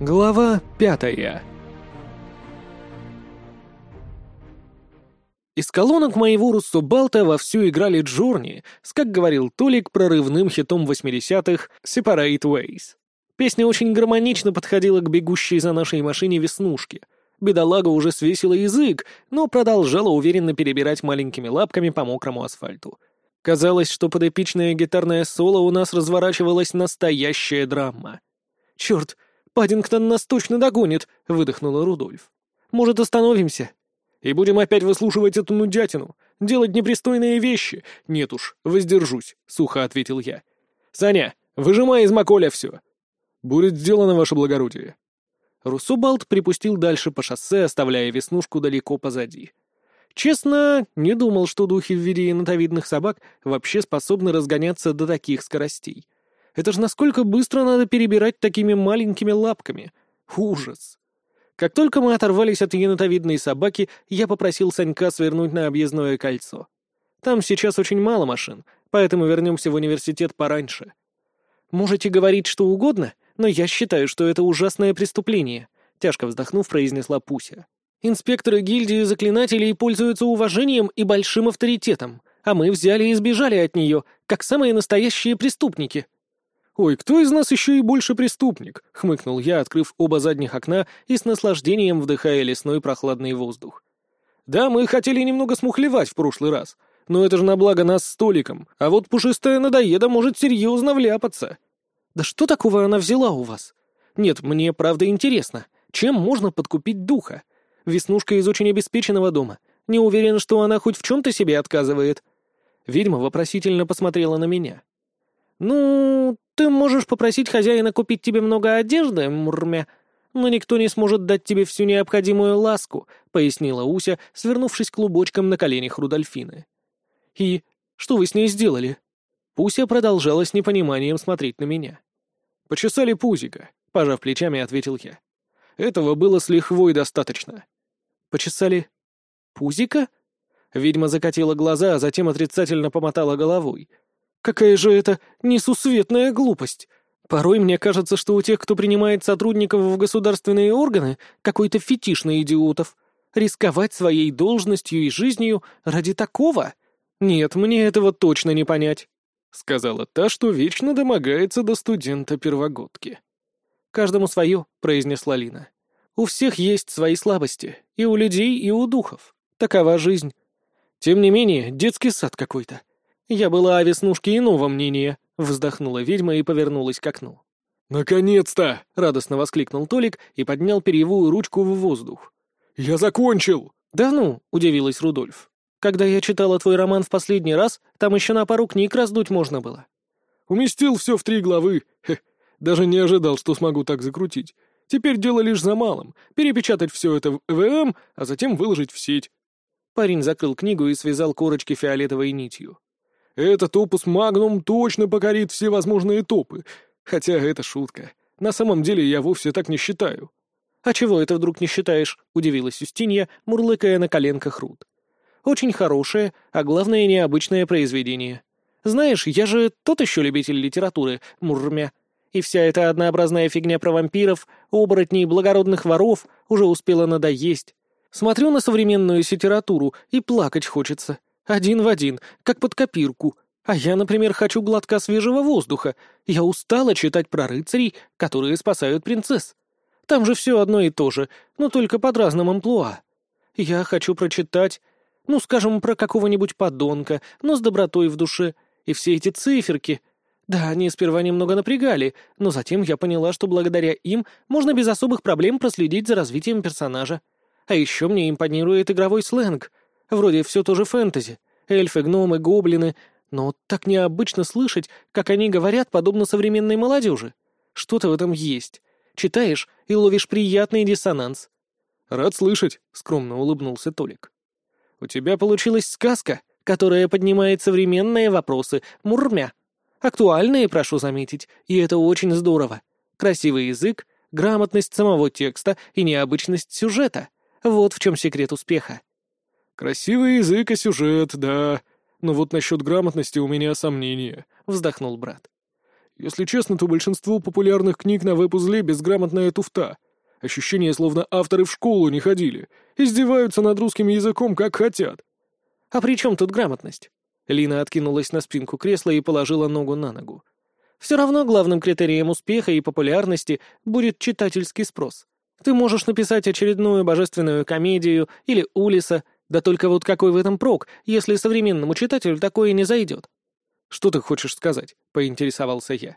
Глава пятая Из колонок моего Руссобалта вовсю играли Джорни с, как говорил Толик, прорывным хитом 80-х «Separate Ways». Песня очень гармонично подходила к бегущей за нашей машине веснушке. Бедолага уже свесила язык, но продолжала уверенно перебирать маленькими лапками по мокрому асфальту. Казалось, что под эпичное гитарное соло у нас разворачивалась настоящая драма. «Черт, Паддингтон нас точно догонит!» — выдохнула Рудольф. «Может, остановимся?» «И будем опять выслушивать эту нудятину, делать непристойные вещи?» «Нет уж, воздержусь», — сухо ответил я. «Саня, выжимай из Маколя все!» «Будет сделано, ваше благородие». Руссобалт припустил дальше по шоссе, оставляя веснушку далеко позади. Честно, не думал, что духи в виде енотовидных собак вообще способны разгоняться до таких скоростей. Это же насколько быстро надо перебирать такими маленькими лапками. Ужас. Как только мы оторвались от енотовидной собаки, я попросил Санька свернуть на объездное кольцо. Там сейчас очень мало машин, поэтому вернемся в университет пораньше. Можете говорить что угодно, но я считаю, что это ужасное преступление, тяжко вздохнув, произнесла Пуся. Инспекторы гильдии заклинателей пользуются уважением и большим авторитетом, а мы взяли и сбежали от нее, как самые настоящие преступники. «Ой, кто из нас еще и больше преступник?» — хмыкнул я, открыв оба задних окна и с наслаждением вдыхая лесной прохладный воздух. «Да, мы хотели немного смухлевать в прошлый раз, но это же на благо нас столиком, а вот пушистая надоеда может серьезно вляпаться». «Да что такого она взяла у вас? Нет, мне правда интересно, чем можно подкупить духа? Веснушка из очень обеспеченного дома. Не уверен, что она хоть в чем-то себе отказывает». Ведьма вопросительно посмотрела на меня. «Ну, ты можешь попросить хозяина купить тебе много одежды, мурмя, но никто не сможет дать тебе всю необходимую ласку», — пояснила Уся, свернувшись клубочком на коленях Рудольфины. «И что вы с ней сделали?» Пуся продолжала с непониманием смотреть на меня. «Почесали пузика», — пожав плечами, ответил я. «Этого было с лихвой достаточно». «Почесали пузика?» Ведьма закатила глаза, а затем отрицательно помотала головой — Какая же это несусветная глупость! Порой мне кажется, что у тех, кто принимает сотрудников в государственные органы, какой-то фетиш на идиотов. Рисковать своей должностью и жизнью ради такого? Нет, мне этого точно не понять. Сказала та, что вечно домогается до студента-первогодки. «Каждому свое», — произнесла Лина. «У всех есть свои слабости, и у людей, и у духов. Такова жизнь. Тем не менее, детский сад какой-то. «Я была о Веснушке иного мнения», — вздохнула ведьма и повернулась к окну. «Наконец-то!» — радостно воскликнул Толик и поднял перьевую ручку в воздух. «Я закончил!» «Да ну!» — удивилась Рудольф. «Когда я читала твой роман в последний раз, там еще на пару книг раздуть можно было». «Уместил все в три главы. Хе, даже не ожидал, что смогу так закрутить. Теперь дело лишь за малым — перепечатать все это в ЭВМ, а затем выложить в сеть». Парень закрыл книгу и связал корочки фиолетовой нитью. Этот опус Магнум точно покорит все возможные топы. Хотя это шутка. На самом деле я вовсе так не считаю. «А чего это вдруг не считаешь?» — удивилась Юстинья, мурлыкая на коленках Рут. «Очень хорошее, а главное, необычное произведение. Знаешь, я же тот еще любитель литературы, мурмя. И вся эта однообразная фигня про вампиров, оборотней, благородных воров уже успела надоесть. Смотрю на современную литературу и плакать хочется. Один в один, как под копирку. А я, например, хочу глотка свежего воздуха. Я устала читать про рыцарей, которые спасают принцесс. Там же все одно и то же, но только под разным амплуа. Я хочу прочитать, ну, скажем, про какого-нибудь подонка, но с добротой в душе. И все эти циферки. Да, они сперва немного напрягали, но затем я поняла, что благодаря им можно без особых проблем проследить за развитием персонажа. А еще мне импонирует игровой сленг. Вроде все тоже фэнтези. Эльфы, гномы, гоблины. Но так необычно слышать, как они говорят, подобно современной молодежи. Что-то в этом есть. Читаешь и ловишь приятный диссонанс. «Рад слышать», — скромно улыбнулся Толик. «У тебя получилась сказка, которая поднимает современные вопросы, мурмя. Актуальные, прошу заметить, и это очень здорово. Красивый язык, грамотность самого текста и необычность сюжета. Вот в чем секрет успеха. «Красивый язык и сюжет, да. Но вот насчет грамотности у меня сомнения», — вздохнул брат. Если честно, то большинство популярных книг на веб-узле безграмотная туфта. Ощущение, словно авторы в школу не ходили. Издеваются над русским языком, как хотят. «А при чем тут грамотность?» Лина откинулась на спинку кресла и положила ногу на ногу. «Все равно главным критерием успеха и популярности будет читательский спрос. Ты можешь написать очередную божественную комедию или Улиса, да только вот какой в этом прок, если современному читателю такое не зайдет?» «Что ты хочешь сказать?» — поинтересовался я.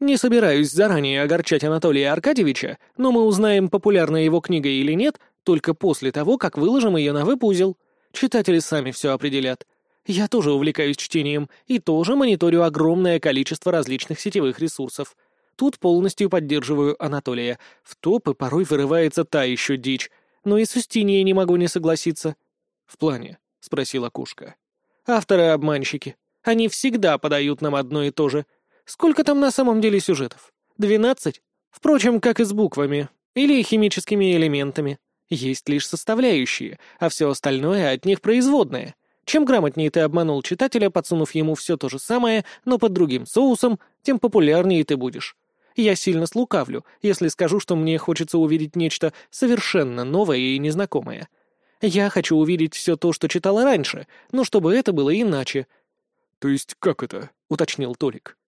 «Не собираюсь заранее огорчать Анатолия Аркадьевича, но мы узнаем, популярна его книга или нет, только после того, как выложим ее на веб-узел. Читатели сами все определят. Я тоже увлекаюсь чтением и тоже мониторю огромное количество различных сетевых ресурсов. Тут полностью поддерживаю Анатолия. В топы порой вырывается та еще дичь, но и с Устиньей не могу не согласиться. «В плане?» — спросила Кушка. «Авторы-обманщики. Они всегда подают нам одно и то же. Сколько там на самом деле сюжетов? Двенадцать? Впрочем, как и с буквами. Или химическими элементами. Есть лишь составляющие, а все остальное от них производное. Чем грамотнее ты обманул читателя, подсунув ему все то же самое, но под другим соусом, тем популярнее ты будешь. Я сильно слукавлю, если скажу, что мне хочется увидеть нечто совершенно новое и незнакомое. Я хочу увидеть все то, что читала раньше, но чтобы это было иначе. «То есть как это?» — уточнил Толик.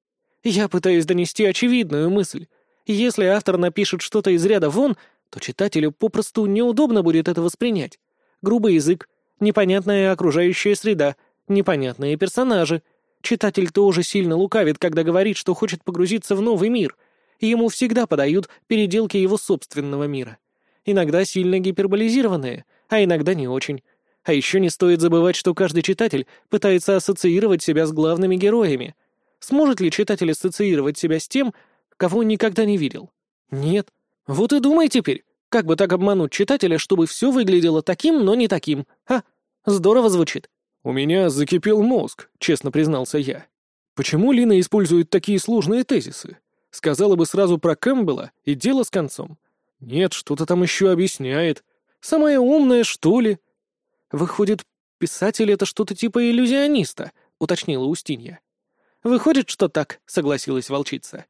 «Я пытаюсь донести очевидную мысль. Если автор напишет что-то из ряда вон, то читателю попросту неудобно будет это воспринять. Грубый язык, непонятная окружающая среда, непонятные персонажи. Читатель тоже сильно лукавит, когда говорит, что хочет погрузиться в новый мир. Ему всегда подают переделки его собственного мира. Иногда сильно гиперболизированные, а иногда не очень. А еще не стоит забывать, что каждый читатель пытается ассоциировать себя с главными героями. Сможет ли читатель ассоциировать себя с тем, кого он никогда не видел? Нет. Вот и думай теперь, как бы так обмануть читателя, чтобы все выглядело таким, но не таким. А, здорово звучит. «У меня закипел мозг», — честно признался я. «Почему Лина использует такие сложные тезисы? Сказала бы сразу про Кэмпбелла, и дело с концом. Нет, что-то там еще объясняет. Самая умная, что ли?» «Выходит, писатель — это что-то типа иллюзиониста», — уточнила Устинья. «Выходит, что так», — согласилась волчица.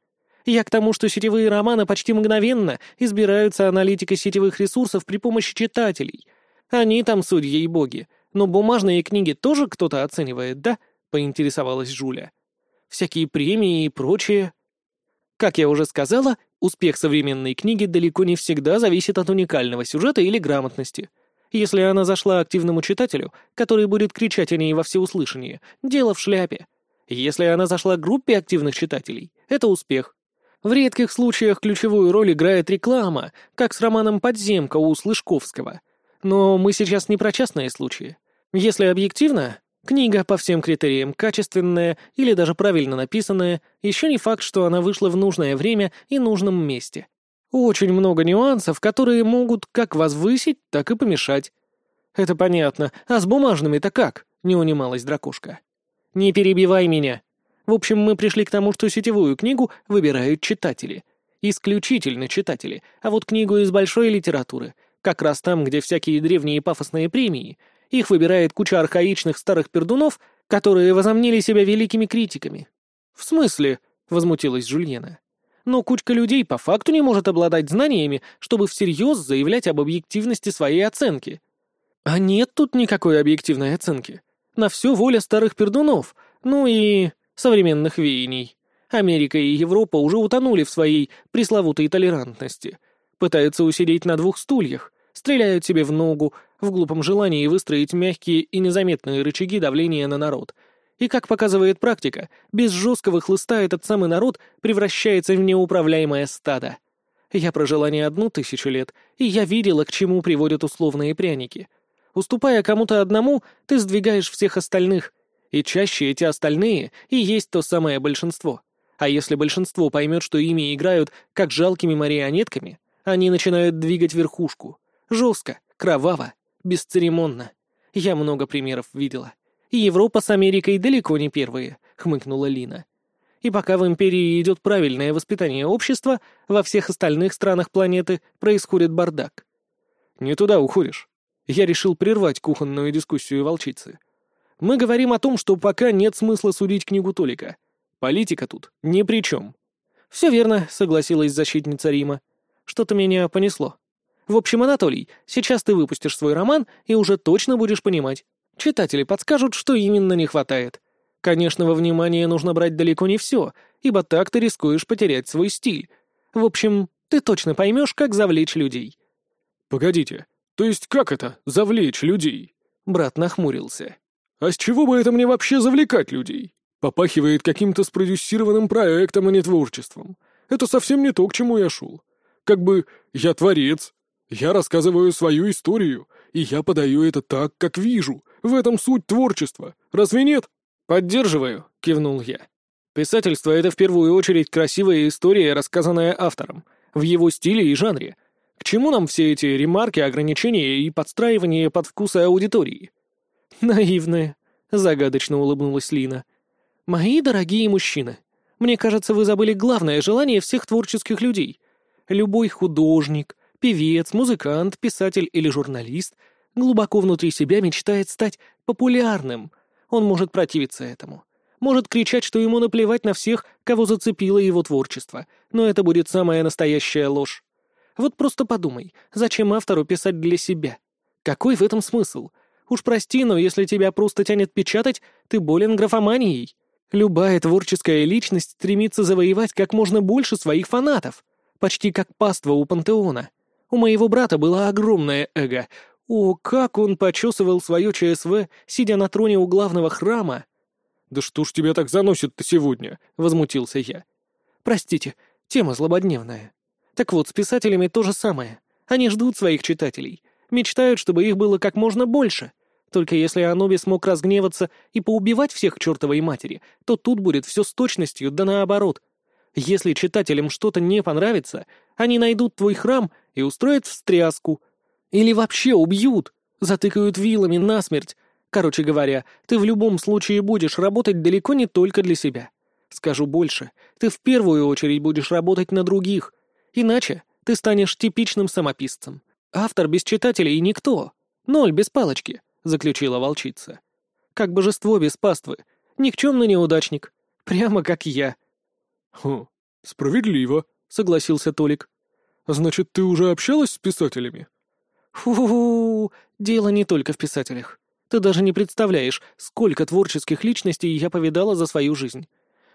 «Я к тому, что сетевые романы почти мгновенно избираются аналитикой сетевых ресурсов при помощи читателей. Они там судьи и боги. Но бумажные книги тоже кто-то оценивает, да?» — поинтересовалась Жуля. «Всякие премии и прочее». Как я уже сказала, успех современной книги далеко не всегда зависит от уникального сюжета или грамотности. Если она зашла активному читателю, который будет кричать о ней во всеуслышание, дело в шляпе. Если она зашла группе активных читателей, это успех. В редких случаях ключевую роль играет реклама, как с романом «Подземка» у Слышковского. Но мы сейчас не про частные случаи. Если объективно, книга по всем критериям качественная или даже правильно написанная, еще не факт, что она вышла в нужное время и нужном месте. Очень много нюансов, которые могут как возвысить, так и помешать. Это понятно. А с бумажными-то как? Не унималась дракушка. Не перебивай меня. В общем, мы пришли к тому, что сетевую книгу выбирают читатели. Исключительно читатели. А вот книгу из большой литературы, как раз там, где всякие древние пафосные премии, их выбирает куча архаичных старых пердунов, которые возомнили себя великими критиками. «В смысле?» — возмутилась Жульена. «Но кучка людей по факту не может обладать знаниями, чтобы всерьез заявлять об объективности своей оценки». «А нет тут никакой объективной оценки. На все воля старых пердунов, ну и современных веяний. Америка и Европа уже утонули в своей пресловутой толерантности. Пытаются усидеть на двух стульях, стреляют себе в ногу, в глупом желании выстроить мягкие и незаметные рычаги давления на народ. И, как показывает практика, без жесткого хлыста этот самый народ превращается в неуправляемое стадо. Я прожила не одну тысячу лет, и я видела, к чему приводят условные пряники. Уступая кому-то одному, ты сдвигаешь всех остальных, и чаще эти остальные и есть то самое большинство. А если большинство поймет, что ими играют как жалкими марионетками, они начинают двигать верхушку. Жестко, кроваво, бесцеремонно. Я много примеров видела. И Европа с Америкой далеко не первые, хмыкнула Лина. И пока в империи идет правильное воспитание общества, во всех остальных странах планеты происходит бардак. Не туда уходишь. Я решил прервать кухонную дискуссию волчицы. Мы говорим о том, что пока нет смысла судить книгу Толика. Политика тут ни при чем. «Все верно», — согласилась защитница Рима. «Что-то меня понесло. В общем, Анатолий, сейчас ты выпустишь свой роман и уже точно будешь понимать. Читатели подскажут, что именно не хватает. Конечно, во внимание нужно брать далеко не все, ибо так ты рискуешь потерять свой стиль. В общем, ты точно поймешь, как завлечь людей». «Погодите, то есть как это — завлечь людей?» Брат нахмурился. «А с чего бы это мне вообще завлекать людей? Попахивает каким-то спродюсированным проектом, а не творчеством. Это совсем не то, к чему я шел. Как бы я творец, я рассказываю свою историю, и я подаю это так, как вижу. В этом суть творчества. Разве нет? Поддерживаю, кивнул я. Писательство — это в первую очередь красивая история, рассказанная автором, в его стиле и жанре. К чему нам все эти ремарки, ограничения и подстраивания под вкусы аудитории? Наивная, загадочно улыбнулась Лина. Мои дорогие мужчины, мне кажется, вы забыли главное желание всех творческих людей. Любой художник, певец, музыкант, писатель или журналист глубоко внутри себя мечтает стать популярным. Он может противиться этому. Может кричать, что ему наплевать на всех, кого зацепило его творчество, но это будет самая настоящая ложь. Вот просто подумай, зачем автору писать для себя? Какой в этом смысл? Уж прости, но если тебя просто тянет печатать, ты болен графоманией. Любая творческая личность стремится завоевать как можно больше своих фанатов. Почти как паства у пантеона. У моего брата было огромное эго. О, как он почесывал свое ЧСВ, сидя на троне у главного храма. «Да что ж тебя так заносит-то сегодня?» — возмутился я. «Простите, тема злободневная. Так вот, с писателями то же самое. Они ждут своих читателей, мечтают, чтобы их было как можно больше. Только если Аноби смог разгневаться и поубивать всех чертовой матери, то тут будет все с точностью, да наоборот. Если читателям что-то не понравится, они найдут твой храм и устроят встряску. Или вообще убьют, затыкают вилами насмерть. Короче говоря, ты в любом случае будешь работать далеко не только для себя. Скажу больше, ты в первую очередь будешь работать на других. Иначе ты станешь типичным самописцем. Автор без читателей — никто. Ноль без палочки, — заключила волчица. Как божество без паствы. Никчемный неудачник. Прямо как я. «Хм, справедливо», — согласился Толик. «Значит, ты уже общалась с писателями?» «Фу-фу-фу, дело не только в писателях. Ты даже не представляешь, сколько творческих личностей я повидала за свою жизнь.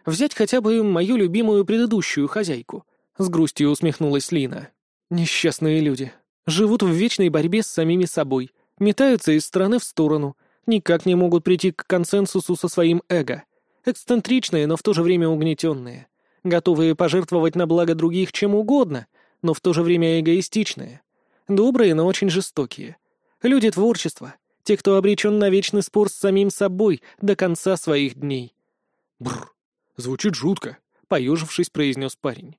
Взять хотя бы мою любимую предыдущую хозяйку. С грустью усмехнулась Лина. Несчастные люди. Живут в вечной борьбе с самими собой. Метаются из стороны в сторону. Никак не могут прийти к консенсусу со своим эго. Эксцентричные, но в то же время угнетенные. Готовые пожертвовать на благо других чем угодно, но в то же время эгоистичные. Добрые, но очень жестокие. Люди творчества. Те, кто обречен на вечный спор с самим собой до конца своих дней. Бррр, звучит жутко, поежившись, произнес парень.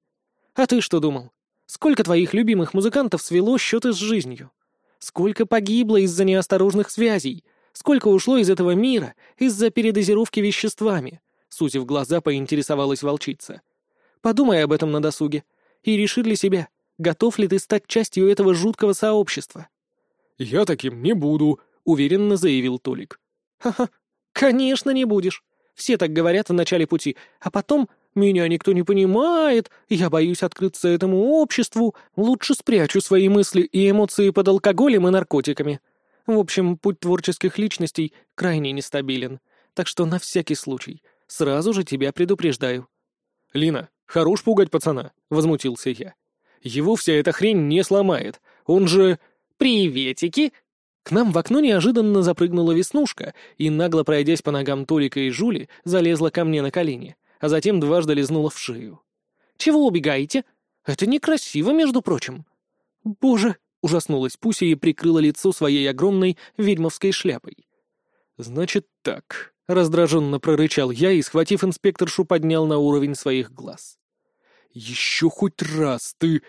А ты что думал? Сколько твоих любимых музыкантов свело счеты с жизнью? Сколько погибло из-за неосторожных связей? Сколько ушло из этого мира из-за передозировки веществами? Сузив глаза, поинтересовалась волчица. Подумай об этом на досуге и реши для себя, готов ли ты стать частью этого жуткого сообщества. «Я таким не буду», — уверенно заявил Толик. «Ха-ха, конечно не будешь. Все так говорят в начале пути, а потом меня никто не понимает, я боюсь открыться этому обществу, лучше спрячу свои мысли и эмоции под алкоголем и наркотиками. В общем, путь творческих личностей крайне нестабилен, так что на всякий случай сразу же тебя предупреждаю». «Лина, хорош пугать пацана», — возмутился я. «Его вся эта хрень не сломает, он же...» «Приветики!» К нам в окно неожиданно запрыгнула Веснушка и, нагло пройдясь по ногам Толика и Жули, залезла ко мне на колени а затем дважды лизнула в шею. «Чего убегаете? Это некрасиво, между прочим». «Боже!» — ужаснулась Пуся и прикрыла лицо своей огромной ведьмовской шляпой. «Значит так», — раздраженно прорычал я и, схватив инспекторшу, поднял на уровень своих глаз. «Еще хоть раз ты...»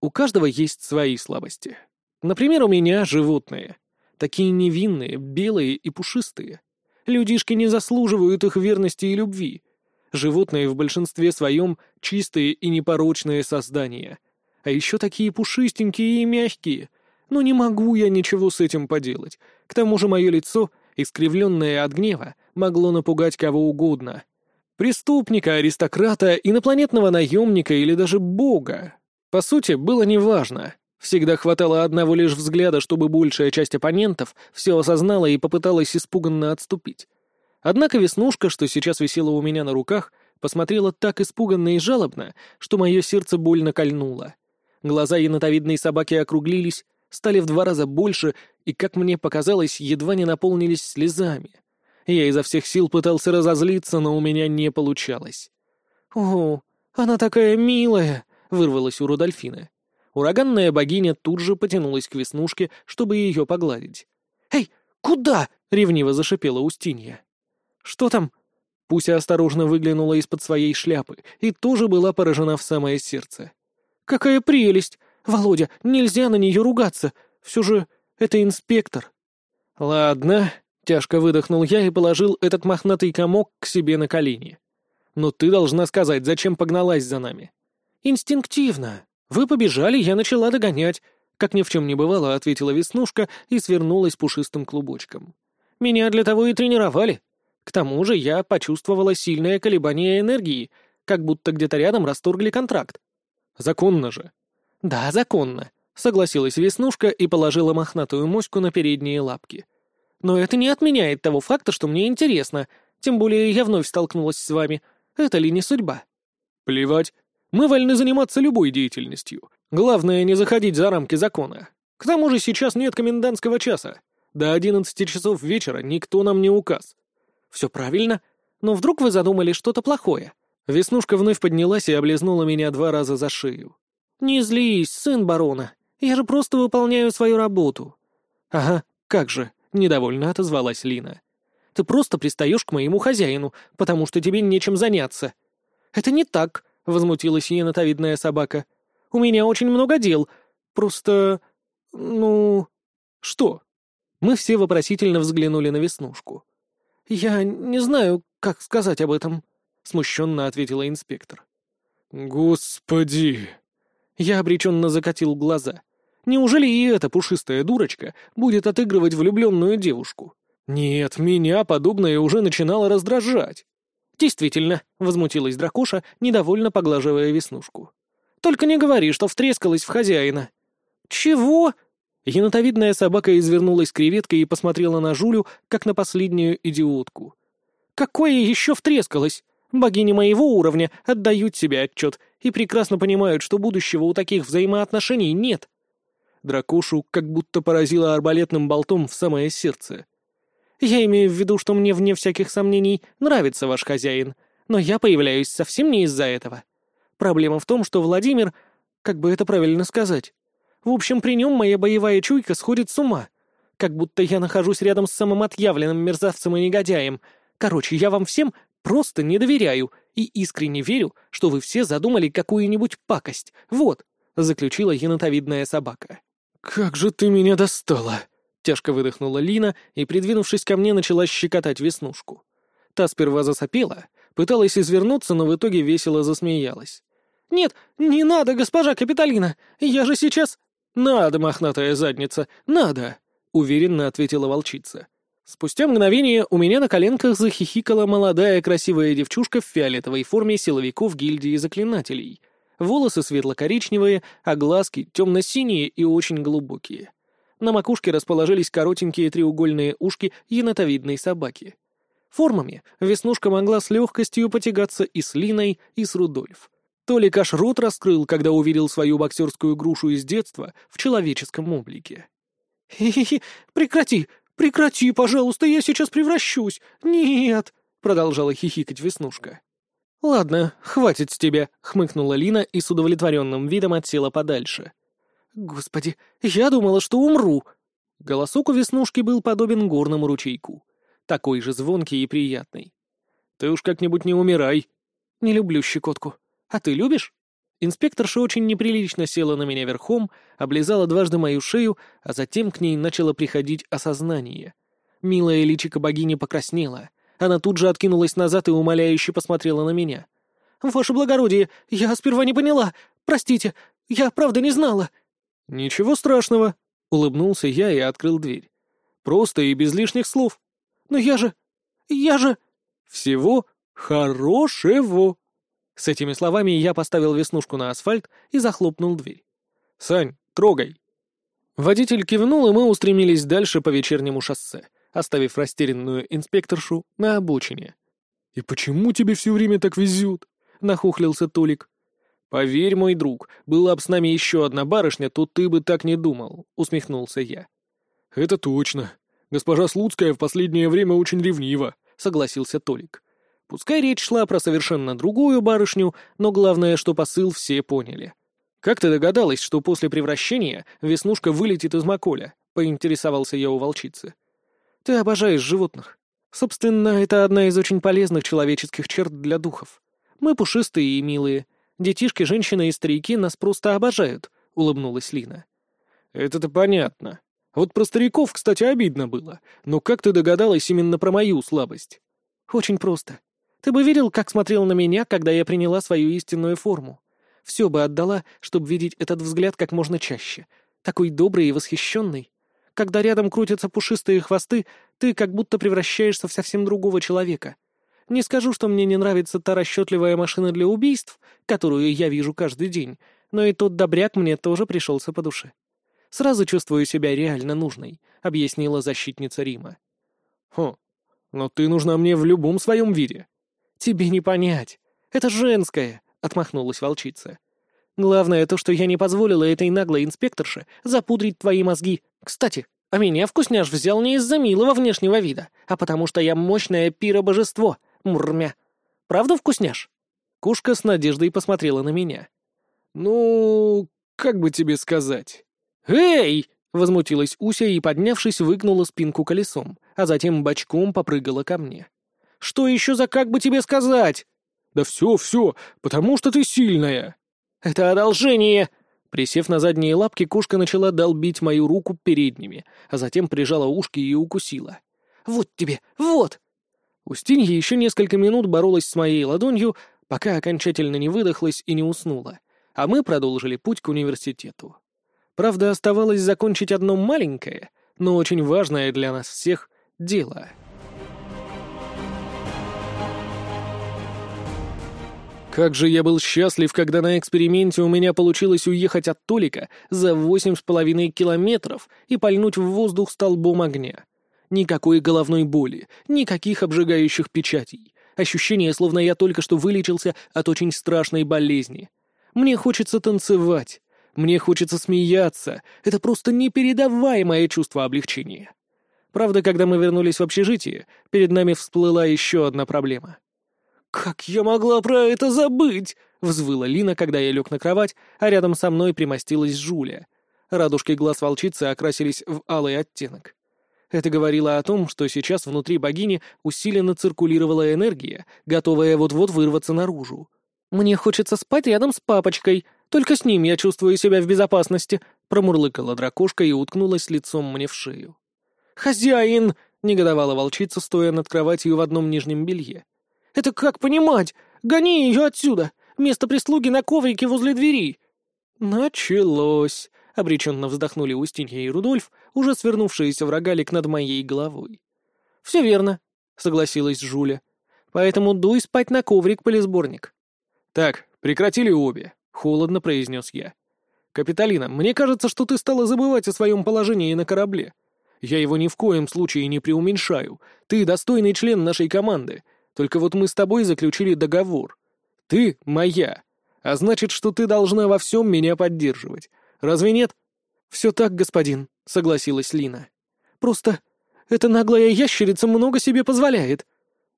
У каждого есть свои слабости. Например, у меня животные. Такие невинные, белые и пушистые. Людишки не заслуживают их верности и любви. Животные в большинстве своем чистые и непорочные создания. А еще такие пушистенькие и мягкие. Но не могу я ничего с этим поделать. К тому же мое лицо, искривленное от гнева, могло напугать кого угодно. Преступника, аристократа, инопланетного наемника или даже бога. По сути, было неважно. Всегда хватало одного лишь взгляда, чтобы большая часть оппонентов все осознала и попыталась испуганно отступить. Однако Веснушка, что сейчас висела у меня на руках, посмотрела так испуганно и жалобно, что мое сердце больно кольнуло. Глаза енотовидной собаки округлились, стали в два раза больше и, как мне показалось, едва не наполнились слезами. Я изо всех сил пытался разозлиться, но у меня не получалось. «О, она такая милая!» — вырвалась у Рудольфины. Ураганная богиня тут же потянулась к Веснушке, чтобы ее погладить. «Эй, куда?» — ревниво зашипела Устинья. «Что там?» Пуся осторожно выглянула из-под своей шляпы и тоже была поражена в самое сердце. «Какая прелесть! Володя, нельзя на нее ругаться! Все же это инспектор!» «Ладно», — тяжко выдохнул я и положил этот мохнатый комок к себе на колени. «Но ты должна сказать, зачем погналась за нами?» «Инстинктивно. «Вы побежали, я начала догонять», — как ни в чем не бывало, ответила Веснушка и свернулась пушистым клубочком. «Меня для того и тренировали. К тому же я почувствовала сильное колебание энергии, как будто где-то рядом расторгли контракт. Законно же». «Да, законно», — согласилась Веснушка и положила мохнатую моську на передние лапки. «Но это не отменяет того факта, что мне интересно, тем более я вновь столкнулась с вами. Это ли не судьба?» «Плевать. Мы вольны заниматься любой деятельностью. Главное, не заходить за рамки закона. К тому же сейчас нет комендантского часа. До одиннадцати часов вечера никто нам не указ. Все правильно. Но вдруг вы задумали что-то плохое? Веснушка вновь поднялась и облизнула меня два раза за шею. «Не злись, сын барона. Я же просто выполняю свою работу». «Ага, как же», — недовольно отозвалась Лина. «Ты просто пристаешь к моему хозяину, потому что тебе нечем заняться». «Это не так», — возмутилась енотовидная собака. «У меня очень много дел. Просто... ну...» «Что?» Мы все вопросительно взглянули на Веснушку. «Я не знаю, как сказать об этом», — смущенно ответила инспектор. «Господи!» Я обреченно закатил глаза. «Неужели и эта пушистая дурочка будет отыгрывать влюбленную девушку?» «Нет, меня подобное уже начинало раздражать». «Действительно», — возмутилась дракоша, недовольно поглаживая веснушку. «Только не говори, что втрескалась в хозяина». «Чего?» Енотовидная собака извернулась креветкой и посмотрела на Жулю, как на последнюю идиотку. «Какое еще втрескалось? Богини моего уровня отдают себе отчет и прекрасно понимают, что будущего у таких взаимоотношений нет». Дракошу как будто поразила арбалетным болтом в самое сердце. Я имею в виду, что мне, вне всяких сомнений, нравится ваш хозяин, но я появляюсь совсем не из-за этого. Проблема в том, что Владимир... Как бы это правильно сказать? В общем, при нем моя боевая чуйка сходит с ума. Как будто я нахожусь рядом с самым отъявленным мерзавцем и негодяем. Короче, я вам всем просто не доверяю и искренне верю, что вы все задумали какую-нибудь пакость. Вот, — заключила енотовидная собака. «Как же ты меня достала!» Тяжко выдохнула Лина и, придвинувшись ко мне, начала щекотать веснушку. Та сперва засопела, пыталась извернуться, но в итоге весело засмеялась. «Нет, не надо, госпожа Капитолина! Я же сейчас...» «Надо, мохнатая задница, надо!» — уверенно ответила волчица. Спустя мгновение у меня на коленках захихикала молодая красивая девчушка в фиолетовой форме силовиков гильдии заклинателей. Волосы светло-коричневые, а глазки темно-синие и очень глубокие. На макушке расположились коротенькие треугольные ушки енотовидной собаки. Формами Веснушка могла с легкостью потягаться и с Линой, и с Рудольф. Толик аж рот раскрыл, когда увидел свою боксерскую грушу из детства в человеческом облике. «Хи-хи-хи, прекрати, прекрати, пожалуйста, я сейчас превращусь! Нет!» — продолжала хихикать Веснушка. «Ладно, хватит с тебя», — хмыкнула Лина и с удовлетворенным видом отсела подальше. «Господи, я думала, что умру!» Голосок у Веснушки был подобен горному ручейку. Такой же звонкий и приятный. «Ты уж как-нибудь не умирай!» «Не люблю щекотку. А ты любишь?» Инспекторша очень неприлично села на меня верхом, облизала дважды мою шею, а затем к ней начало приходить осознание. Милая личико богини покраснела. Она тут же откинулась назад и умоляюще посмотрела на меня. «Ваше благородие, я сперва не поняла. Простите, я правда не знала». «Ничего страшного», — улыбнулся я и открыл дверь. «Просто и без лишних слов». «Но я же... я же...» «Всего Хорошего!» С этими словами я поставил веснушку на асфальт и захлопнул дверь. «Сань, трогай!» Водитель кивнул, и мы устремились дальше по вечернему шоссе, оставив растерянную инспекторшу на обочине. «И почему тебе все время так везет?» — нахухлился Толик. «Поверь, мой друг, была бы с нами еще одна барышня, то ты бы так не думал», — усмехнулся я. «Это точно. Госпожа Слуцкая в последнее время очень ревнива», — согласился Толик. Пускай речь шла про совершенно другую барышню, но главное, что посыл все поняли. «Как ты догадалась, что после превращения Веснушка вылетит из Маколя?» — поинтересовался я у волчицы. «Ты обожаешь животных. Собственно, это одна из очень полезных человеческих черт для духов. Мы пушистые и милые. Детишки, женщины и старики нас просто обожают», — улыбнулась Лина. «Это-то понятно. Вот про стариков, кстати, обидно было. Но как ты догадалась именно про мою слабость?» «Очень просто. Ты бы видел, как смотрел на меня, когда я приняла свою истинную форму. Все бы отдала, чтобы видеть этот взгляд как можно чаще. Такой добрый и восхищенный. Когда рядом крутятся пушистые хвосты, ты как будто превращаешься в совсем другого человека. Не скажу, что мне не нравится та расчетливая машина для убийств, которую я вижу каждый день, но и тот добряк мне тоже пришелся по душе. Сразу чувствую себя реально нужной», — объяснила защитница Рима. «Хм, но ты нужна мне в любом своем виде», «Тебе не понять. Это женское», — отмахнулась волчица. «Главное то, что я не позволила этой наглой инспекторше запудрить твои мозги. Кстати, а меня вкусняш взял не из-за милого внешнего вида, а потому что я мощное пиробожество, мурмя. Правда, вкусняш?» Кушка с надеждой посмотрела на меня. «Ну, как бы тебе сказать?» «Эй!» — возмутилась Уся и, поднявшись, выгнула спинку колесом, а затем бочком попрыгала ко мне. Что еще за как бы тебе сказать?» «Да все, все, потому что ты сильная». «Это одолжение!» Присев на задние лапки, кошка начала долбить мою руку передними, а затем прижала ушки и укусила. «Вот тебе, вот!» Устинья еще несколько минут боролась с моей ладонью, пока окончательно не выдохлась и не уснула, а мы продолжили путь к университету. Правда, оставалось закончить одно маленькое, но очень важное для нас всех дело — Как же я был счастлив, когда на эксперименте у меня получилось уехать от Толика за восемь с половиной километров и пальнуть в воздух столбом огня. Никакой головной боли, никаких обжигающих печатей. Ощущение, словно я только что вылечился от очень страшной болезни. Мне хочется танцевать, мне хочется смеяться. Это просто непередаваемое чувство облегчения. Правда, когда мы вернулись в общежитие, перед нами всплыла еще одна проблема — «Как я могла про это забыть?» — взвыла Лина, когда я лег на кровать, а рядом со мной примостилась Жуля. Радужки глаз волчицы окрасились в алый оттенок. Это говорило о том, что сейчас внутри богини усиленно циркулировала энергия, готовая вот-вот вырваться наружу. «Мне хочется спать рядом с папочкой, только с ним я чувствую себя в безопасности», — промурлыкала дракошка и уткнулась лицом мне в шею. «Хозяин!» — негодовала волчица, стоя над кроватью в одном нижнем белье. Это как понимать? Гони ее отсюда! Место прислуги на коврике возле двери!» «Началось!» — обреченно вздохнули Устинья и Рудольф, уже свернувшиеся в рогалик над моей головой. «Все верно», — согласилась Жуля. «Поэтому дуй спать на коврик, полисборник». «Так, прекратили обе», — холодно произнес я. «Капиталина, мне кажется, что ты стала забывать о своем положении на корабле. Я его ни в коем случае не преуменьшаю. Ты достойный член нашей команды, только вот мы с тобой заключили договор. Ты моя. А значит, что ты должна во всем меня поддерживать. Разве нет? Все так, господин, согласилась Лина. Просто эта наглая ящерица много себе позволяет.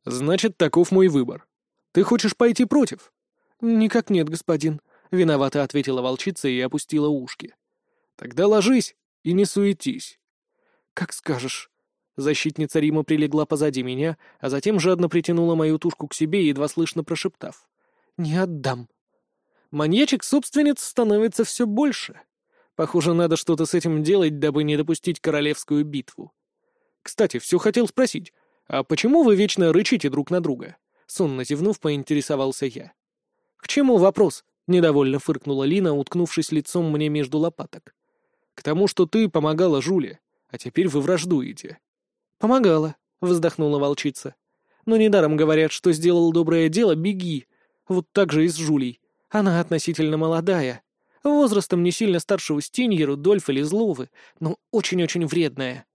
Значит, таков мой выбор. Ты хочешь пойти против? Никак нет, господин, виновато ответила волчица и опустила ушки. Тогда ложись и не суетись. Как скажешь. Защитница Рима прилегла позади меня, а затем жадно притянула мою тушку к себе, едва слышно прошептав. «Не отдам». Маньячек-собственниц становится все больше. Похоже, надо что-то с этим делать, дабы не допустить королевскую битву. Кстати, все хотел спросить, а почему вы вечно рычите друг на друга? Сонно зевнув, поинтересовался я. «К чему вопрос?» — недовольно фыркнула Лина, уткнувшись лицом мне между лопаток. «К тому, что ты помогала Жуле, а теперь вы враждуете». «Помогала», — вздохнула волчица. Но недаром говорят, что сделал доброе дело, беги. Вот так же и с Жулей. Она относительно молодая. Возрастом не сильно старше Устиньи, Рудольф или Зловы, но очень-очень вредная.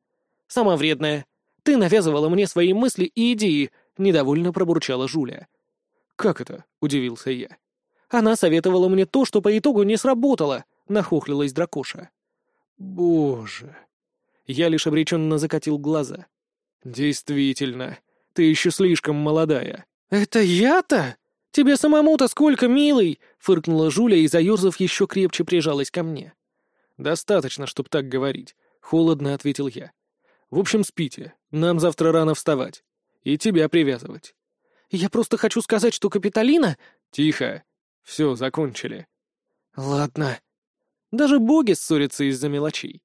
Сама вредная. Ты навязывала мне свои мысли и идеи, — недовольно пробурчала Жуля. «Как это?» — удивился я. «Она советовала мне то, что по итогу не сработало», — нахохлилась дракоша. «Боже!» Я лишь обреченно закатил глаза. «Действительно, ты еще слишком молодая». «Это я-то? Тебе самому-то сколько, милый?» — фыркнула Жуля и, заерзав, еще крепче прижалась ко мне. «Достаточно, чтоб так говорить», — холодно ответил я. «В общем, спите. Нам завтра рано вставать. И тебя привязывать». «Я просто хочу сказать, что Капитолина...» «Тихо. Все, закончили». «Ладно». Даже боги ссорятся из-за мелочей.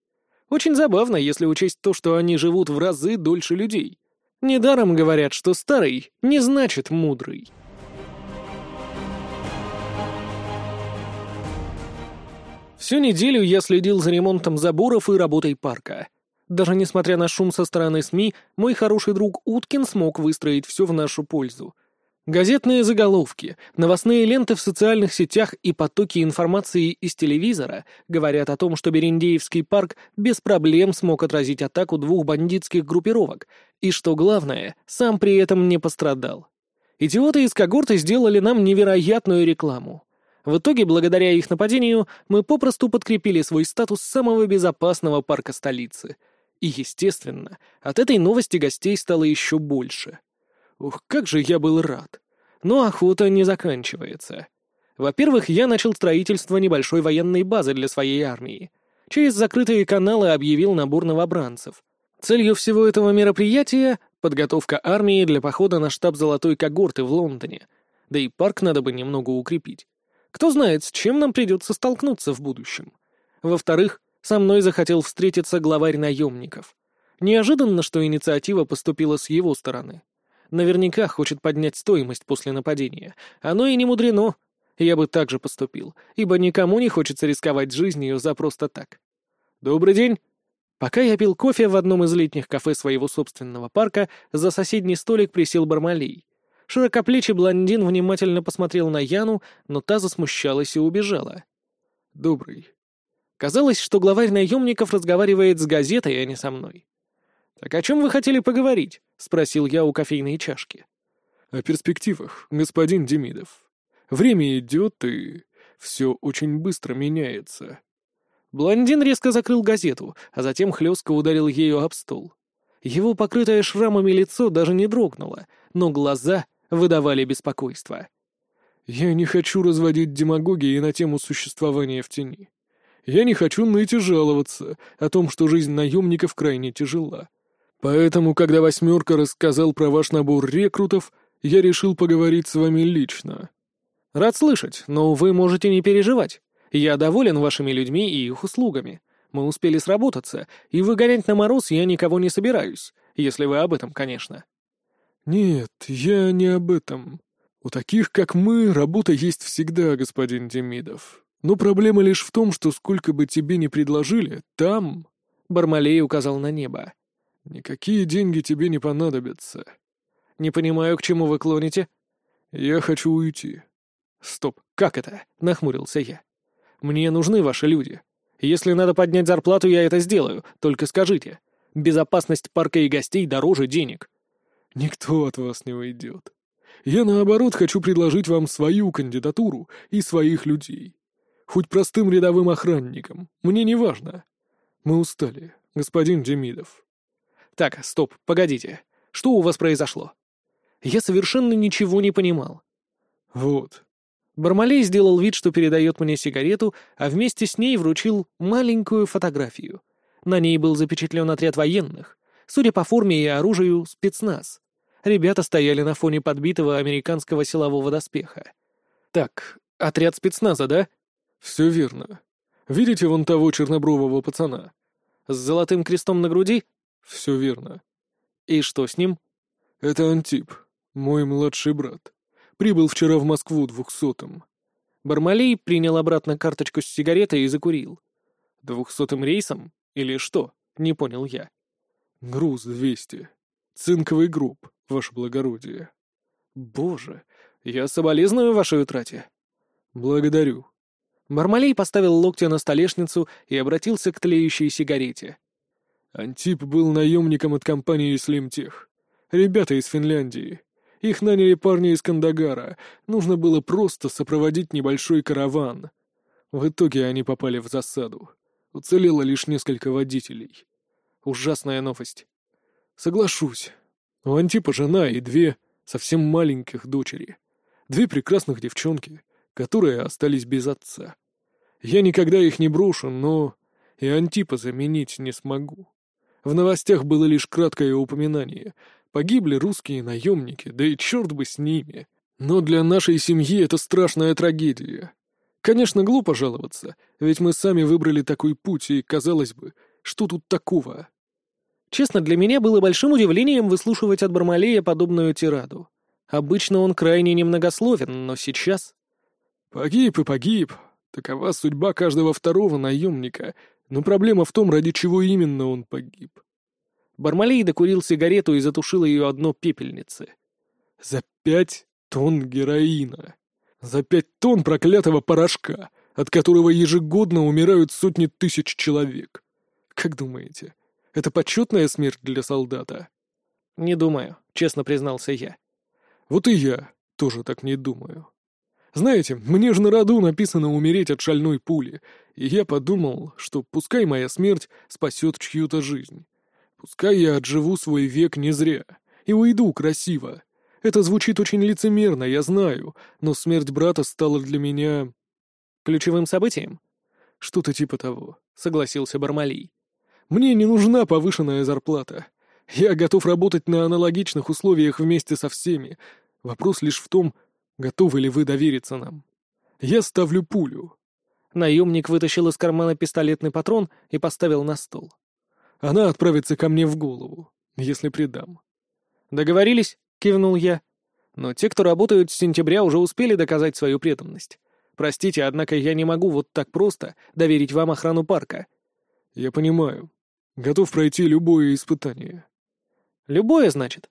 Очень забавно, если учесть то, что они живут в разы дольше людей. Недаром говорят, что старый не значит мудрый. Всю неделю я следил за ремонтом заборов и работой парка. Даже несмотря на шум со стороны СМИ, мой хороший друг Уткин смог выстроить все в нашу пользу. Газетные заголовки, новостные ленты в социальных сетях и потоки информации из телевизора говорят о том, что Берендеевский парк без проблем смог отразить атаку двух бандитских группировок, и, что главное, сам при этом не пострадал. Идиоты из когорты сделали нам невероятную рекламу. В итоге, благодаря их нападению, мы попросту подкрепили свой статус самого безопасного парка столицы. И, естественно, от этой новости гостей стало еще больше. Ух, как же я был рад. Но охота не заканчивается. Во-первых, я начал строительство небольшой военной базы для своей армии. Через закрытые каналы объявил набор новобранцев. Целью всего этого мероприятия — подготовка армии для похода на штаб золотой когорты в Лондоне. Да и парк надо бы немного укрепить. Кто знает, с чем нам придется столкнуться в будущем. Во-вторых, со мной захотел встретиться главарь наемников. Неожиданно, что инициатива поступила с его стороны. Наверняка хочет поднять стоимость после нападения. Оно и не мудрено. Я бы так же поступил, ибо никому не хочется рисковать жизнью за просто так. «Добрый день!» Пока я пил кофе в одном из летних кафе своего собственного парка, за соседний столик присел Бармалей. Широкоплечий блондин внимательно посмотрел на Яну, но та засмущалась и убежала. «Добрый». Казалось, что главарь наемников разговаривает с газетой, а не со мной. «Так о чем вы хотели поговорить?» — спросил я у кофейной чашки. «О перспективах, господин Демидов. Время идет, и все очень быстро меняется». Блондин резко закрыл газету, а затем хлестко ударил ею об стол. Его покрытое шрамами лицо даже не дрогнуло, но глаза выдавали беспокойство. «Я не хочу разводить демагогии на тему существования в тени. Я не хочу ныть и жаловаться о том, что жизнь наемников крайне тяжела. Поэтому, когда «восьмерка» рассказал про ваш набор рекрутов, я решил поговорить с вами лично. Рад слышать, но вы можете не переживать. Я доволен вашими людьми и их услугами. Мы успели сработаться, и выгонять на мороз я никого не собираюсь, если вы об этом, конечно. Нет, я не об этом. У таких, как мы, работа есть всегда, господин Демидов. Но проблема лишь в том, что сколько бы тебе ни предложили, там... Бармалей указал на небо. Никакие деньги тебе не понадобятся. Не понимаю, к чему вы клоните. Я хочу уйти. Стоп, как это? Нахмурился я. Мне нужны ваши люди. Если надо поднять зарплату, я это сделаю. Только скажите. Безопасность парка и гостей дороже денег. Никто от вас не уйдет. Я, наоборот, хочу предложить вам свою кандидатуру и своих людей. Хоть простым рядовым охранником. Мне не важно. Мы устали, господин Демидов. Так, стоп, погодите. Что у вас произошло? Я совершенно ничего не понимал. Вот. Бармалей сделал вид, что передает мне сигарету, а вместе с ней вручил маленькую фотографию. На ней был запечатлен отряд военных. Судя по форме и оружию, спецназ. Ребята стояли на фоне подбитого американского силового доспеха. Так, отряд спецназа, да? Все верно. Видите вон того чернобрового пацана? С золотым крестом на груди? «Все верно». «И что с ним?» «Это Антип, мой младший брат. Прибыл вчера в Москву двухсотым». Бармалей принял обратно карточку с сигаретой и закурил. «Двухсотым рейсом? Или что?» — не понял я. «Груз двести. Цинковый групп. ваше благородие». «Боже, я соболезную вашей утрате». «Благодарю». Мармалей поставил локти на столешницу и обратился к тлеющей сигарете. Антип был наемником от компании Слимтех. Ребята из Финляндии. Их наняли парни из Кандагара. Нужно было просто сопроводить небольшой караван. В итоге они попали в засаду. Уцелело лишь несколько водителей. Ужасная новость. Соглашусь. У Антипа жена и две совсем маленьких дочери. Две прекрасных девчонки, которые остались без отца. Я никогда их не брошу, но и Антипа заменить не смогу. В новостях было лишь краткое упоминание. Погибли русские наемники, да и черт бы с ними. Но для нашей семьи это страшная трагедия. Конечно, глупо жаловаться, ведь мы сами выбрали такой путь, и, казалось бы, что тут такого? Честно, для меня было большим удивлением выслушивать от Бармалея подобную тираду. Обычно он крайне немногословен, но сейчас... Погиб и погиб. Такова судьба каждого второго наемника, но проблема в том, ради чего именно он погиб. Бармалей докурил сигарету и затушил ее одно пепельнице. За пять тонн героина. За пять тонн проклятого порошка, от которого ежегодно умирают сотни тысяч человек. Как думаете, это почетная смерть для солдата? Не думаю, честно признался я. Вот и я тоже так не думаю. Знаете, мне же на роду написано умереть от шальной пули, и я подумал, что пускай моя смерть спасет чью-то жизнь. Пускай я отживу свой век не зря и уйду красиво. Это звучит очень лицемерно, я знаю, но смерть брата стала для меня... Ключевым событием? Что-то типа того, согласился Бармалей. Мне не нужна повышенная зарплата. Я готов работать на аналогичных условиях вместе со всеми. Вопрос лишь в том, Готовы ли вы довериться нам? Я ставлю пулю». Наемник вытащил из кармана пистолетный патрон и поставил на стол. «Она отправится ко мне в голову, если предам». «Договорились?» — кивнул я. «Но те, кто работают с сентября, уже успели доказать свою преданность. Простите, однако я не могу вот так просто доверить вам охрану парка». «Я понимаю. Готов пройти любое испытание». «Любое, значит?»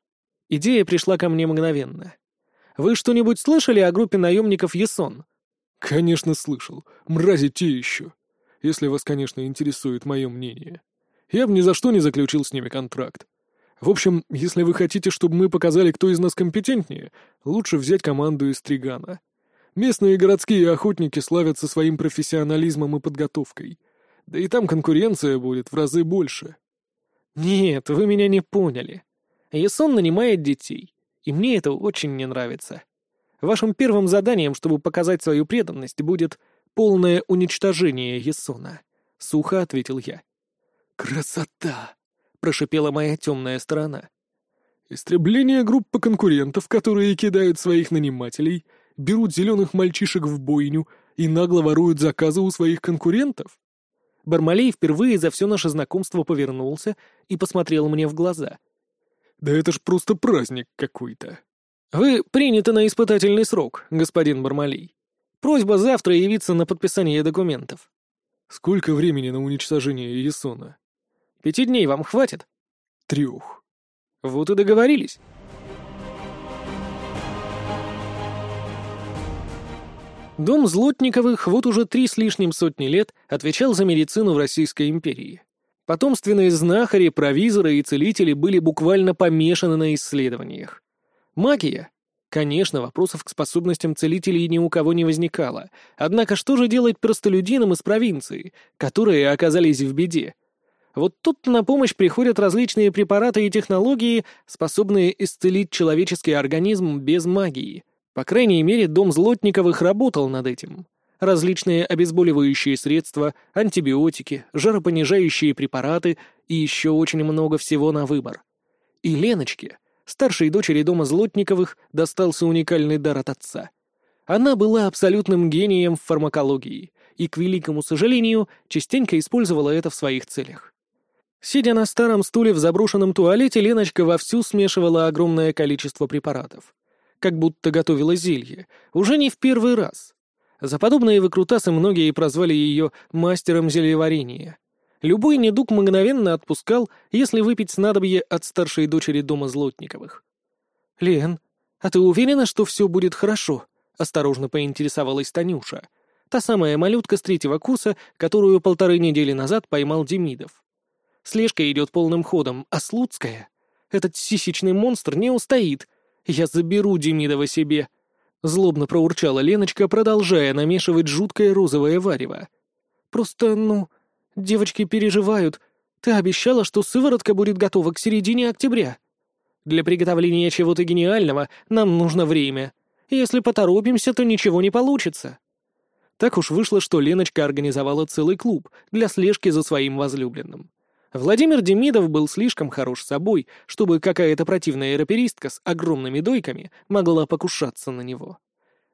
Идея пришла ко мне мгновенно. Вы что-нибудь слышали о группе наемников Есон?» «Конечно слышал. Мрази те еще. Если вас, конечно, интересует мое мнение. Я бы ни за что не заключил с ними контракт. В общем, если вы хотите, чтобы мы показали, кто из нас компетентнее, лучше взять команду из Тригана. Местные городские охотники славятся своим профессионализмом и подготовкой. Да и там конкуренция будет в разы больше». «Нет, вы меня не поняли. Есон нанимает детей и мне это очень не нравится. Вашим первым заданием, чтобы показать свою преданность, будет полное уничтожение Есона», — сухо ответил я. «Красота!» — прошипела моя темная сторона. «Истребление группы конкурентов, которые кидают своих нанимателей, берут зеленых мальчишек в бойню и нагло воруют заказы у своих конкурентов?» Бармалей впервые за все наше знакомство повернулся и посмотрел мне в глаза — да это ж просто праздник какой-то. Вы приняты на испытательный срок, господин Бармалей. Просьба завтра явиться на подписание документов. Сколько времени на уничтожение Есона? Пяти дней вам хватит? Трех. Вот и договорились. Дом Злотниковых вот уже три с лишним сотни лет отвечал за медицину в Российской империи. Потомственные знахари, провизоры и целители были буквально помешаны на исследованиях. Магия? Конечно, вопросов к способностям целителей ни у кого не возникало. Однако что же делать простолюдинам из провинции, которые оказались в беде? Вот тут на помощь приходят различные препараты и технологии, способные исцелить человеческий организм без магии. По крайней мере, дом Злотниковых работал над этим различные обезболивающие средства, антибиотики, жаропонижающие препараты и еще очень много всего на выбор. И Леночке, старшей дочери дома Злотниковых, достался уникальный дар от отца. Она была абсолютным гением в фармакологии и, к великому сожалению, частенько использовала это в своих целях. Сидя на старом стуле в заброшенном туалете, Леночка вовсю смешивала огромное количество препаратов. Как будто готовила зелье, уже не в первый раз. За подобные выкрутасы многие прозвали ее мастером зельеварения. Любой недуг мгновенно отпускал, если выпить снадобье от старшей дочери дома Злотниковых. «Лен, а ты уверена, что все будет хорошо?» — осторожно поинтересовалась Танюша. Та самая малютка с третьего курса, которую полторы недели назад поймал Демидов. Слежка идет полным ходом, а Слуцкая... Этот сисечный монстр не устоит. Я заберу Демидова себе. Злобно проурчала Леночка, продолжая намешивать жуткое розовое варево. Просто, ну, девочки переживают. Ты обещала, что сыворотка будет готова к середине октября. Для приготовления чего-то гениального нам нужно время. Если поторопимся, то ничего не получится. Так уж вышло, что Леночка организовала целый клуб для слежки за своим возлюбленным. Владимир Демидов был слишком хорош собой, чтобы какая-то противная раперистка с огромными дойками могла покушаться на него.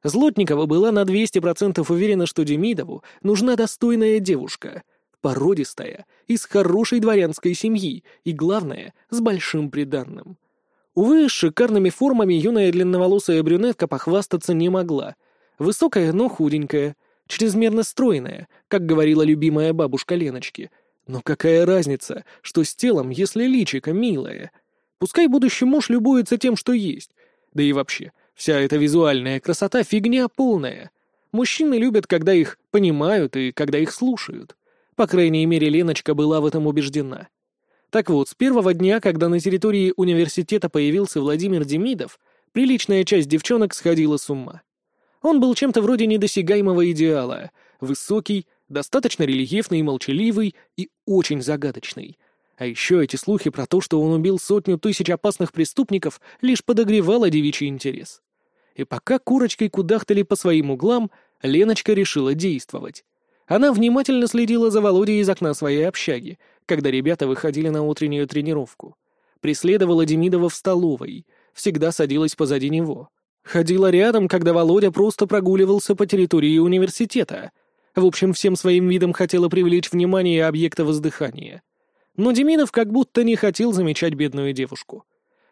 Злотникова была на 200% уверена, что Демидову нужна достойная девушка, породистая, из хорошей дворянской семьи и, главное, с большим приданным. Увы, с шикарными формами юная длинноволосая брюнетка похвастаться не могла. Высокая, но худенькая, чрезмерно стройная, как говорила любимая бабушка Леночки — но какая разница, что с телом, если личико милое? Пускай будущий муж любуется тем, что есть. Да и вообще, вся эта визуальная красота — фигня полная. Мужчины любят, когда их понимают и когда их слушают. По крайней мере, Леночка была в этом убеждена. Так вот, с первого дня, когда на территории университета появился Владимир Демидов, приличная часть девчонок сходила с ума. Он был чем-то вроде недосягаемого идеала. Высокий, достаточно рельефный и молчаливый, и очень загадочный. А еще эти слухи про то, что он убил сотню тысяч опасных преступников, лишь подогревало девичий интерес. И пока курочкой кудахтали по своим углам, Леночка решила действовать. Она внимательно следила за Володей из окна своей общаги, когда ребята выходили на утреннюю тренировку. Преследовала Демидова в столовой, всегда садилась позади него. Ходила рядом, когда Володя просто прогуливался по территории университета, в общем, всем своим видом хотела привлечь внимание объекта воздыхания. Но Деминов как будто не хотел замечать бедную девушку.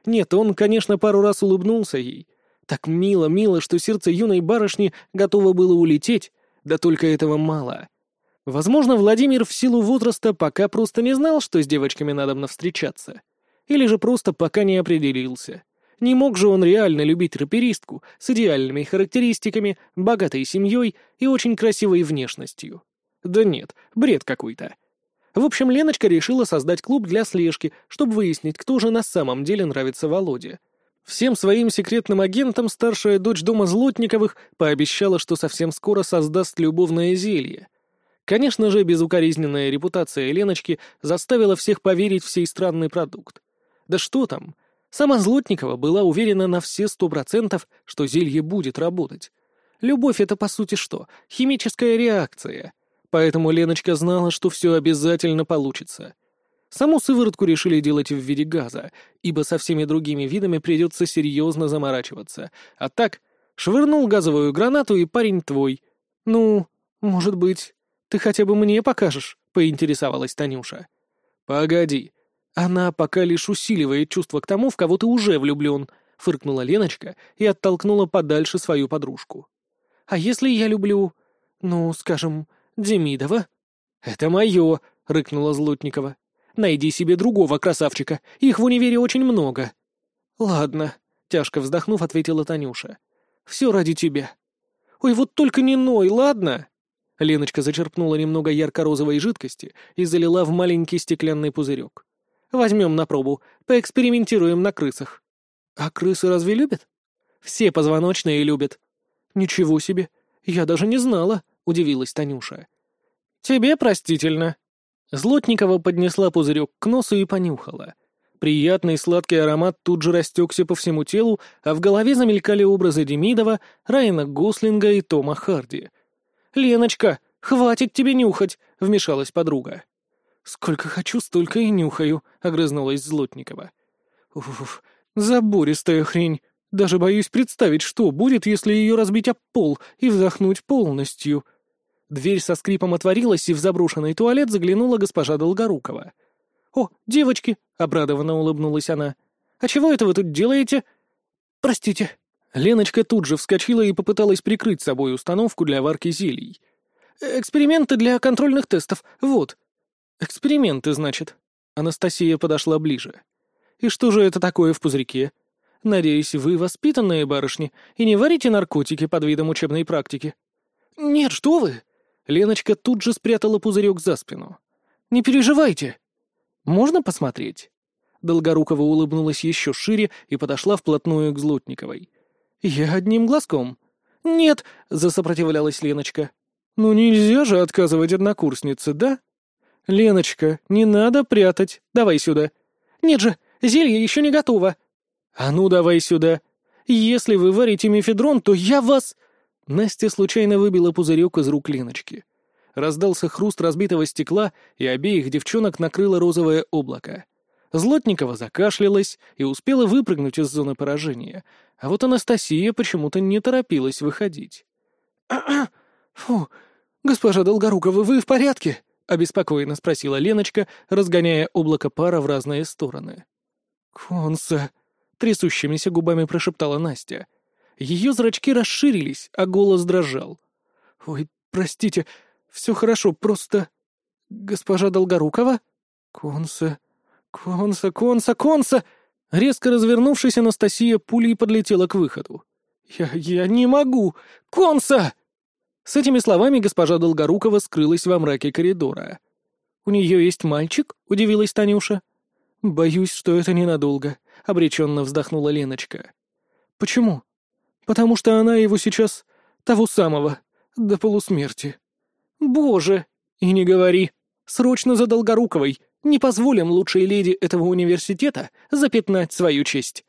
Нет, он, конечно, пару раз улыбнулся ей. Так мило, мило, что сердце юной барышни готово было улететь, да только этого мало. Возможно, Владимир в силу возраста пока просто не знал, что с девочками надо встречаться. Или же просто пока не определился. Не мог же он реально любить раперистку с идеальными характеристиками, богатой семьей и очень красивой внешностью. Да нет, бред какой-то. В общем, Леночка решила создать клуб для слежки, чтобы выяснить, кто же на самом деле нравится Володе. Всем своим секретным агентам старшая дочь дома Злотниковых пообещала, что совсем скоро создаст любовное зелье. Конечно же, безукоризненная репутация Леночки заставила всех поверить в сей странный продукт. Да что там, Сама Злотникова была уверена на все сто процентов, что зелье будет работать. Любовь — это, по сути, что? Химическая реакция. Поэтому Леночка знала, что все обязательно получится. Саму сыворотку решили делать в виде газа, ибо со всеми другими видами придется серьезно заморачиваться. А так, швырнул газовую гранату, и парень твой. «Ну, может быть, ты хотя бы мне покажешь?» — поинтересовалась Танюша. «Погоди», «Она пока лишь усиливает чувство к тому, в кого ты уже влюблен», — фыркнула Леночка и оттолкнула подальше свою подружку. «А если я люблю, ну, скажем, Демидова?» «Это мое», — рыкнула Злотникова. «Найди себе другого красавчика, их в универе очень много». «Ладно», — тяжко вздохнув, ответила Танюша. «Все ради тебя». «Ой, вот только не ной, ладно?» Леночка зачерпнула немного ярко-розовой жидкости и залила в маленький стеклянный пузырек. Возьмем на пробу, поэкспериментируем на крысах». «А крысы разве любят?» «Все позвоночные любят». «Ничего себе! Я даже не знала», — удивилась Танюша. «Тебе простительно». Злотникова поднесла пузырек к носу и понюхала. Приятный сладкий аромат тут же растекся по всему телу, а в голове замелькали образы Демидова, Райана Гослинга и Тома Харди. «Леночка, хватит тебе нюхать!» — вмешалась подруга. «Сколько хочу, столько и нюхаю», — огрызнулась Злотникова. «Уф, забористая хрень. Даже боюсь представить, что будет, если ее разбить об пол и вдохнуть полностью». Дверь со скрипом отворилась, и в заброшенный туалет заглянула госпожа Долгорукова. «О, девочки!» — обрадованно улыбнулась она. «А чего это вы тут делаете?» «Простите». Леночка тут же вскочила и попыталась прикрыть собой установку для варки зелий. «Эксперименты для контрольных тестов, вот». «Эксперименты, значит?» Анастасия подошла ближе. «И что же это такое в пузырьке?» Надеюсь, вы воспитанные барышни и не варите наркотики под видом учебной практики». «Нет, что вы!» Леночка тут же спрятала пузырек за спину. «Не переживайте!» «Можно посмотреть?» Долгорукова улыбнулась еще шире и подошла вплотную к Злотниковой. «Я одним глазком». «Нет», — засопротивлялась Леночка. «Ну нельзя же отказывать однокурснице, да?» «Леночка, не надо прятать. Давай сюда». «Нет же, зелье еще не готово». «А ну давай сюда. Если вы варите мефедрон, то я вас...» Настя случайно выбила пузырек из рук Леночки. Раздался хруст разбитого стекла, и обеих девчонок накрыло розовое облако. Злотникова закашлялась и успела выпрыгнуть из зоны поражения, а вот Анастасия почему-то не торопилась выходить. «Фу, госпожа Долгорукова, вы в порядке?» — обеспокоенно спросила Леночка, разгоняя облако пара в разные стороны. «Конса!» — трясущимися губами прошептала Настя. Ее зрачки расширились, а голос дрожал. «Ой, простите, все хорошо, просто... Госпожа Долгорукова?» «Конса...» «Конса, Конса, Конса!» Резко развернувшись, Анастасия пулей подлетела к выходу. «Я... я не могу! Конса!» С этими словами госпожа Долгорукова скрылась во мраке коридора. «У нее есть мальчик?» — удивилась Танюша. «Боюсь, что это ненадолго», — обреченно вздохнула Леночка. «Почему?» «Потому что она его сейчас... того самого... до полусмерти». «Боже!» «И не говори! Срочно за Долгоруковой! Не позволим лучшей леди этого университета запятнать свою честь.